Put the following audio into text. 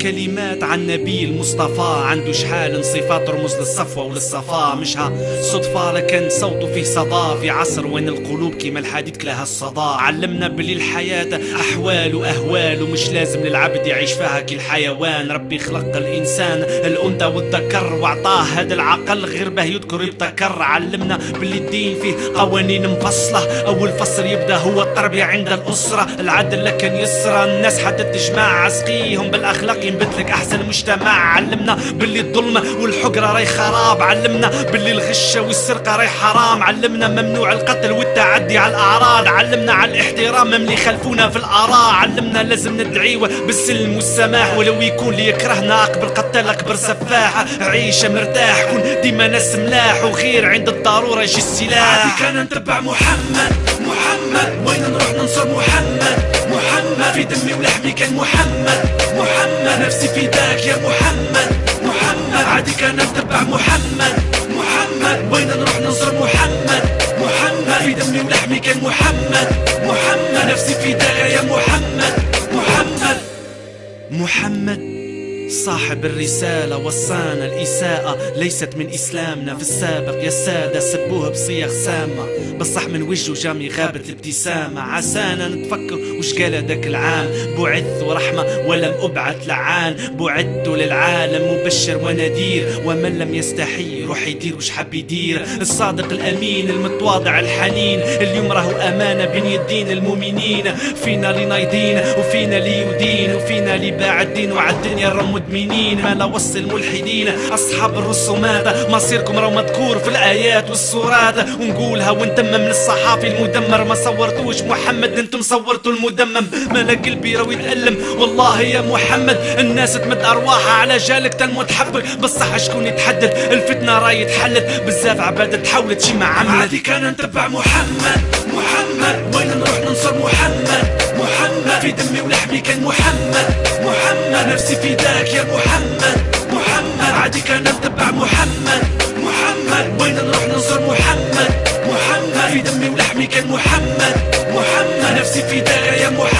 كلمات عن نبي المصطفى عنده شحال صفات رمز للصفوة وللصفاء. مش ها صدفة لكن صوته فيه صدى في عصر وين القلوب كيما الحديد كلها الصدى. علمنا بلي الحياة أحوال وأهوال ومش لازم للعبد يعيش فيها كالحيوان ربي خلق الإنسان الأنثى والذكر وعطاه هذا العقل. غير به يذكر يبتكر. علمنا بلي الدين فيه قوانين مفصلة. أول فصل يبدأ هو التربية عند الأسرة. العدل لكن يسرى الناس حتى تجمع عسقيهم. بالأخلاق ينبت أحسن مجتمع. علمنا باللي الظلم والحقرة راي خراب. علمنا باللي الغش والسرقة راي حرام. علمنا ممنوع القتل والتعدي على الأعراض. علمنا على الاحترام مملي خلفونا في الآراء علمنا لازم ندعيوه بالسلم والسماح. ولو يكون اللي يكرهنا أكبر قتال أكبر سفاح. عيشة مرتاح كون ديما ناس ملاح. وخير عند الضرورة يجي السلاح. كان نتبع محمد محمد. وين نروح ننصر محمد؟ محمد في دمي ولحمي كان محمد محمد. نفسي فداك يا محمد محمد. عادي كان نتبع محمد محمد. وين نروح ننصر محمد محمد. في دمي ولحمي كان محمد محمد. نفسي فداك يا محمد محمد. محمد. صاحب الرسالة وصانا الإساءة. ليست من إسلامنا في السابق يا السادة سبوه بصيغ سامة. بصح من وجهه جامي غابت الابتسامة. عسانا نتفكر وش قال هذاك العام. بعثت ورحمة ولم أبعث لعان. بعثت للعالم مبشر ونذير. ومن لم يستحي روح يدير وش حب يدير. الصادق الأمين المتواضع الحنين. اليوم راهو أمانة بين يدين المؤمنين. فينا اللي نايضين وفينا اللي وفينا اللي باع الدين وعالدنيا الرم مدمنين. ما وصل الملحدين أصحاب الرسومات مصيركم راهو مذكور في الآيات والسورات. ونقولها ونتمم للصحافي المدمر. ما صورتوش محمد أنتم صورتوا المدمم. ما قلبي راهو يتألم. والله يا محمد الناس تمد أرواحها على جالك تنموت حبك بصح شكون يتحدد الفتنة راهي تحلت. بزاف عباد تحاولت شي ما عملت. عادي كان نتبع محمد. محمد وين نروح ننصر؟ نفسي فداك يا محمد. محمد عادي كان نتبع محمد. محمد وين نروح ننصر محمد؟ محمد في دمي ولحمي كان محمد. محمد نفسي فداك يا محمد.